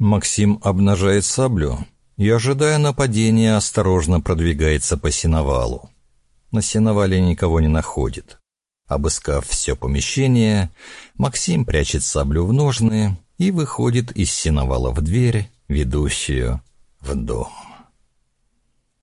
Максим обнажает саблю и, ожидая нападения, осторожно продвигается по сеновалу. На сеновале никого не находит. Обыскав все помещение, Максим прячет саблю в ножны и выходит из сеновала в дверь, ведущую в дом.